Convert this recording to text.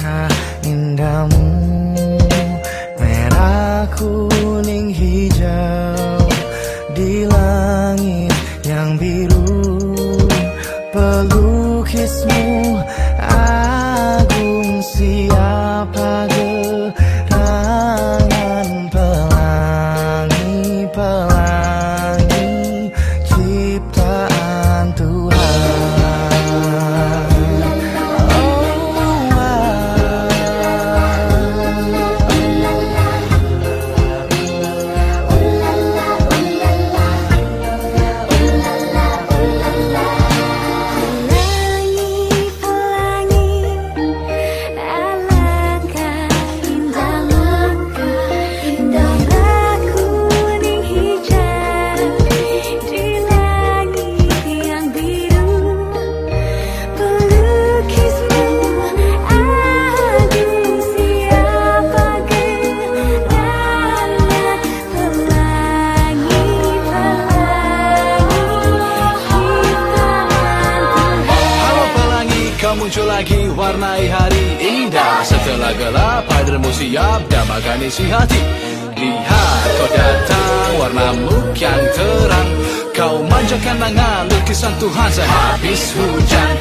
Alangkah indahmu Merah, kuning, hijau. Di langit yang biru Pelukismu agung. Siapa gerangan pelangi pelangi muncul lagi warnai hari indah. Setelah gelap hadirmu siap damakan isi hati. Lihat kau datang warnamu kian terang. Kau manjakan tangan lukisan Tuhan sehabis hujan